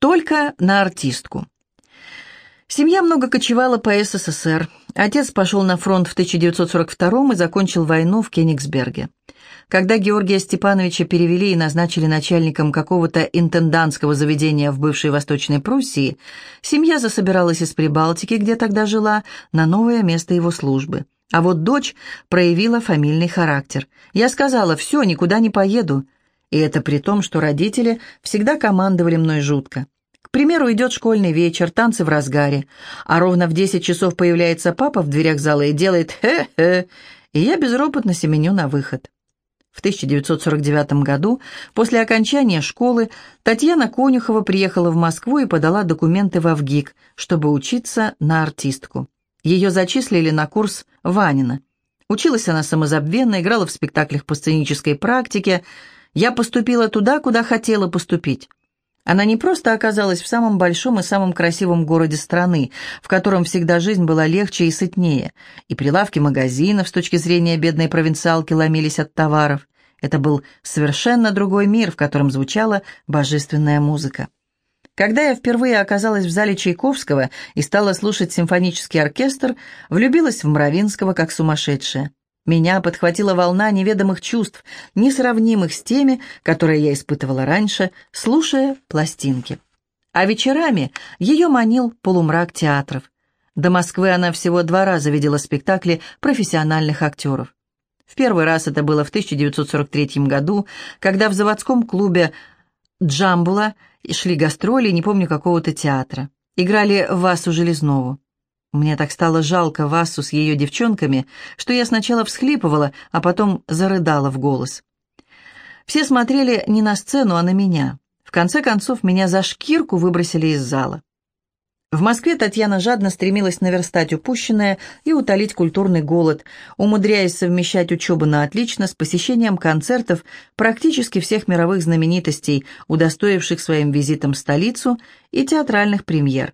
Только на артистку. Семья много кочевала по СССР. Отец пошел на фронт в 1942 и закончил войну в Кенигсберге. Когда Георгия Степановича перевели и назначили начальником какого-то интендантского заведения в бывшей Восточной Пруссии, семья засобиралась из Прибалтики, где тогда жила, на новое место его службы. А вот дочь проявила фамильный характер. Я сказала, все, никуда не поеду. И это при том, что родители всегда командовали мной жутко. К примеру, идет школьный вечер, танцы в разгаре, а ровно в 10 часов появляется папа в дверях зала и делает «хе-хе», и я безропотно семеню на выход. В 1949 году, после окончания школы, Татьяна Конюхова приехала в Москву и подала документы в Авгик, чтобы учиться на артистку. Ее зачислили на курс Ванина. Училась она самозабвенно, играла в спектаклях по сценической практике. Я поступила туда, куда хотела поступить. Она не просто оказалась в самом большом и самом красивом городе страны, в котором всегда жизнь была легче и сытнее, и прилавки магазинов с точки зрения бедной провинциалки ломились от товаров. Это был совершенно другой мир, в котором звучала божественная музыка. Когда я впервые оказалась в зале Чайковского и стала слушать симфонический оркестр, влюбилась в Мравинского как сумасшедшая. Меня подхватила волна неведомых чувств, несравнимых с теми, которые я испытывала раньше, слушая пластинки. А вечерами ее манил полумрак театров. До Москвы она всего два раза видела спектакли профессиональных актеров. В первый раз это было в 1943 году, когда в заводском клубе «Джамбула» шли гастроли, не помню какого-то театра. Играли Васу Железнову. Мне так стало жалко Васу с ее девчонками, что я сначала всхлипывала, а потом зарыдала в голос. Все смотрели не на сцену, а на меня. В конце концов, меня за шкирку выбросили из зала. В Москве Татьяна жадно стремилась наверстать упущенное и утолить культурный голод, умудряясь совмещать учебу на отлично с посещением концертов практически всех мировых знаменитостей, удостоивших своим визитом столицу, и театральных премьер.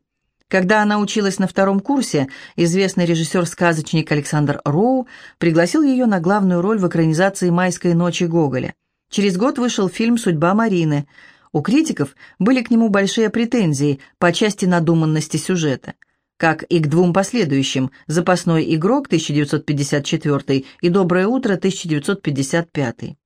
Когда она училась на втором курсе, известный режиссер-сказочник Александр Роу пригласил ее на главную роль в экранизации «Майской ночи» Гоголя. Через год вышел фильм «Судьба Марины». У критиков были к нему большие претензии по части надуманности сюжета, как и к двум последующим «Запасной игрок» 1954 и «Доброе утро» 1955.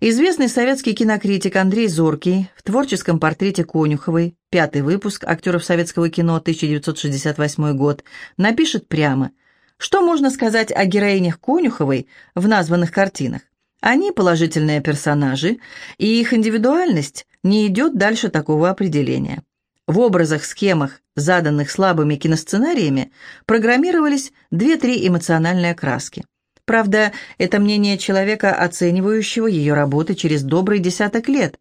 Известный советский кинокритик Андрей Зоркий в творческом портрете Конюховой, пятый выпуск актеров советского кино, 1968 год, напишет прямо, что можно сказать о героинях Конюховой в названных картинах. Они положительные персонажи, и их индивидуальность не идет дальше такого определения. В образах-схемах, заданных слабыми киносценариями, программировались две-три эмоциональные краски. Правда, это мнение человека, оценивающего ее работы через добрый десяток лет.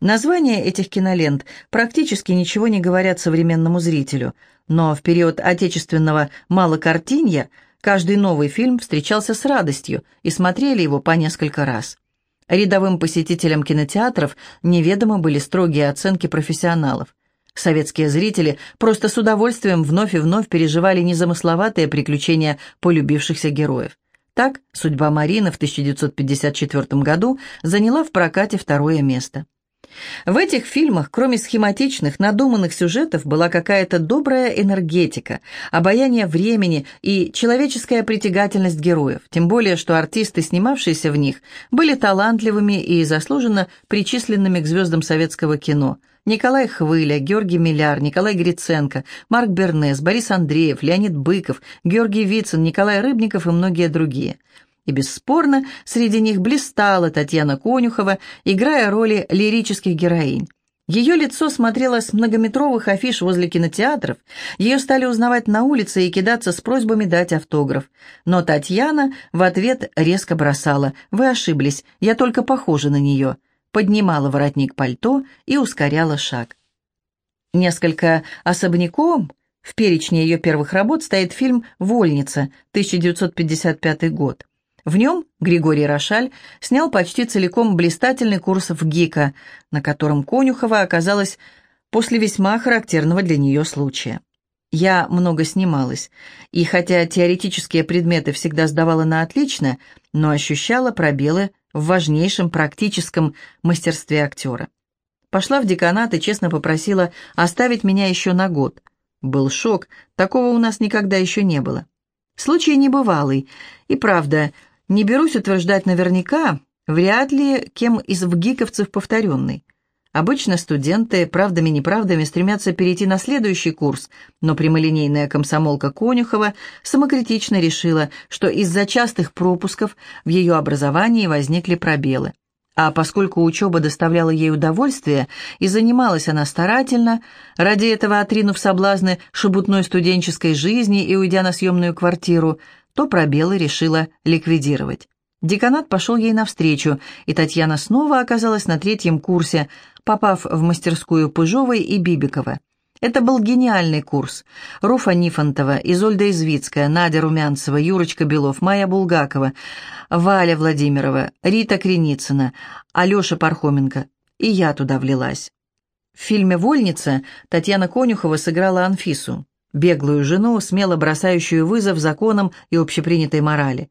Названия этих кинолент практически ничего не говорят современному зрителю, но в период отечественного малокартинья каждый новый фильм встречался с радостью и смотрели его по несколько раз. Рядовым посетителям кинотеатров неведомы были строгие оценки профессионалов. Советские зрители просто с удовольствием вновь и вновь переживали незамысловатые приключения полюбившихся героев. Так, судьба Марины в 1954 году заняла в прокате второе место. В этих фильмах, кроме схематичных, надуманных сюжетов, была какая-то добрая энергетика, обаяние времени и человеческая притягательность героев, тем более, что артисты, снимавшиеся в них, были талантливыми и заслуженно причисленными к звездам советского кино – Николай Хвыля, Георгий Миляр, Николай Гриценко, Марк Бернес, Борис Андреев, Леонид Быков, Георгий Вицин, Николай Рыбников и многие другие. И бесспорно, среди них блистала Татьяна Конюхова, играя роли лирических героинь. Ее лицо смотрело с многометровых афиш возле кинотеатров, ее стали узнавать на улице и кидаться с просьбами дать автограф. Но Татьяна в ответ резко бросала «Вы ошиблись, я только похожа на нее» поднимала воротник пальто и ускоряла шаг. Несколько особняком в перечне ее первых работ стоит фильм «Вольница», 1955 год. В нем Григорий Рошаль снял почти целиком блистательный курс в ГИКа, на котором Конюхова оказалась после весьма характерного для нее случая. Я много снималась, и хотя теоретические предметы всегда сдавала на отлично, но ощущала пробелы в важнейшем практическом мастерстве актера. Пошла в деканат и честно попросила оставить меня еще на год. Был шок, такого у нас никогда еще не было. Случай небывалый. И правда, не берусь утверждать наверняка, вряд ли кем из вгиковцев повторенный. Обычно студенты, правдами-неправдами, стремятся перейти на следующий курс, но прямолинейная комсомолка Конюхова самокритично решила, что из-за частых пропусков в ее образовании возникли пробелы. А поскольку учеба доставляла ей удовольствие, и занималась она старательно, ради этого отринув соблазны шебутной студенческой жизни и уйдя на съемную квартиру, то пробелы решила ликвидировать. Деканат пошел ей навстречу, и Татьяна снова оказалась на третьем курсе, попав в мастерскую Пыжовой и Бибикова. Это был гениальный курс. Руфа Нифонтова, Изольда Извицкая, Надя Румянцева, Юрочка Белов, Майя Булгакова, Валя Владимирова, Рита Креницына, Алеша Пархоменко. И я туда влилась. В фильме «Вольница» Татьяна Конюхова сыграла Анфису, беглую жену, смело бросающую вызов законам и общепринятой морали.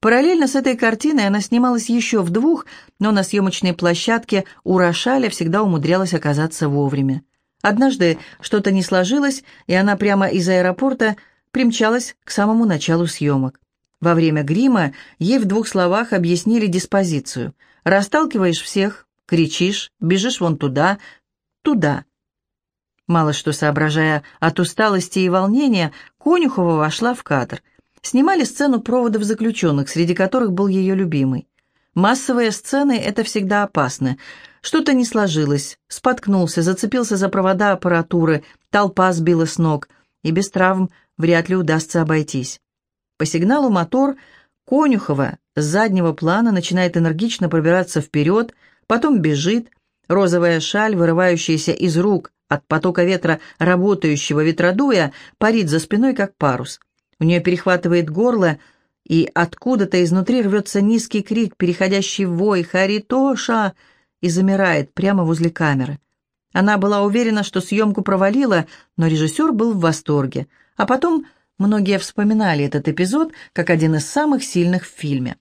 Параллельно с этой картиной она снималась еще в двух, но на съемочной площадке у Рошаля всегда умудрялась оказаться вовремя. Однажды что-то не сложилось, и она прямо из аэропорта примчалась к самому началу съемок. Во время грима ей в двух словах объяснили диспозицию. Расталкиваешь всех, кричишь, бежишь вон туда, туда. Мало что соображая от усталости и волнения, Конюхова вошла в кадр – Снимали сцену проводов заключенных, среди которых был ее любимый. Массовые сцены – это всегда опасно. Что-то не сложилось, споткнулся, зацепился за провода аппаратуры, толпа сбила с ног, и без травм вряд ли удастся обойтись. По сигналу мотор Конюхова с заднего плана начинает энергично пробираться вперед, потом бежит, розовая шаль, вырывающаяся из рук от потока ветра работающего ветродуя, парит за спиной, как парус – у нее перехватывает горло, и откуда-то изнутри рвется низкий крик, переходящий в вой «Харитоша!» и замирает прямо возле камеры. Она была уверена, что съемку провалила, но режиссер был в восторге. А потом многие вспоминали этот эпизод как один из самых сильных в фильме.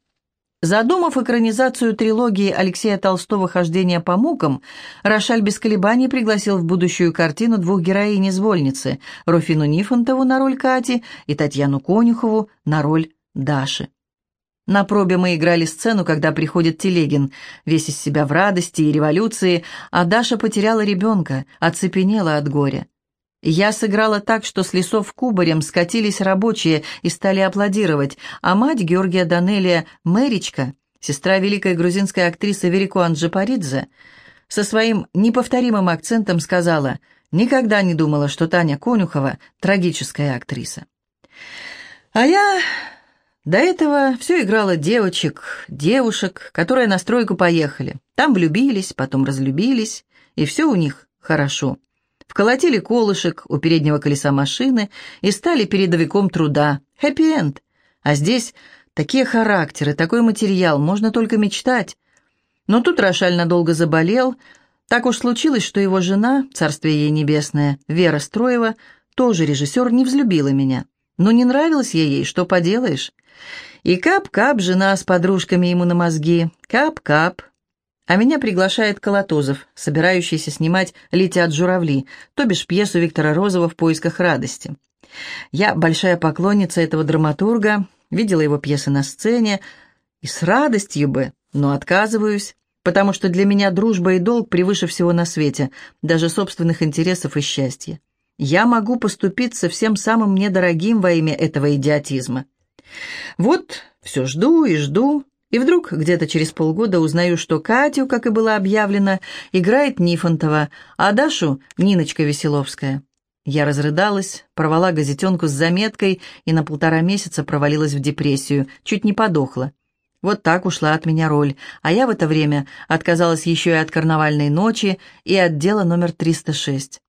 Задумав экранизацию трилогии Алексея Толстого «Хождение по мукам», Рошаль без колебаний пригласил в будущую картину двух героинь из «Вольницы» – Руфину Нифонтову на роль Кати и Татьяну Конюхову на роль Даши. На пробе мы играли сцену, когда приходит Телегин, весь из себя в радости и революции, а Даша потеряла ребенка, оцепенела от горя. Я сыграла так, что с лесов кубарем скатились рабочие и стали аплодировать, а мать Георгия Данелия Мэричка, сестра великой грузинской актрисы Верико Анджипаридзе, со своим неповторимым акцентом сказала «Никогда не думала, что Таня Конюхова – трагическая актриса». А я до этого все играла девочек, девушек, которые на стройку поехали. Там влюбились, потом разлюбились, и все у них хорошо вколотили колышек у переднего колеса машины и стали передовиком труда. Хэппи-энд. А здесь такие характеры, такой материал, можно только мечтать. Но тут Рошаль надолго заболел. Так уж случилось, что его жена, царствие ей небесное, Вера Строева, тоже режиссер, не взлюбила меня. Но не нравилась я ей, что поделаешь. И кап-кап жена с подружками ему на мозги, кап-кап, а меня приглашает Колотозов, собирающийся снимать «Летят журавли», то бишь пьесу Виктора Розова «В поисках радости». Я большая поклонница этого драматурга, видела его пьесы на сцене, и с радостью бы, но отказываюсь, потому что для меня дружба и долг превыше всего на свете, даже собственных интересов и счастья. Я могу поступиться всем самым мне дорогим во имя этого идиотизма. Вот все жду и жду, и вдруг где-то через полгода узнаю, что Катю, как и было объявлено, играет Нифонтова, а Дашу — Ниночка Веселовская. Я разрыдалась, порвала газетенку с заметкой и на полтора месяца провалилась в депрессию, чуть не подохла. Вот так ушла от меня роль, а я в это время отказалась еще и от карнавальной ночи и от дела номер 306.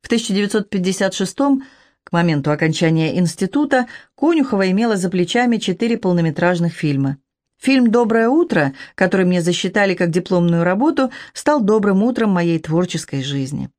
В 1956 к моменту окончания института, Конюхова имела за плечами четыре полнометражных фильма. Фильм «Доброе утро», который мне засчитали как дипломную работу, стал добрым утром моей творческой жизни.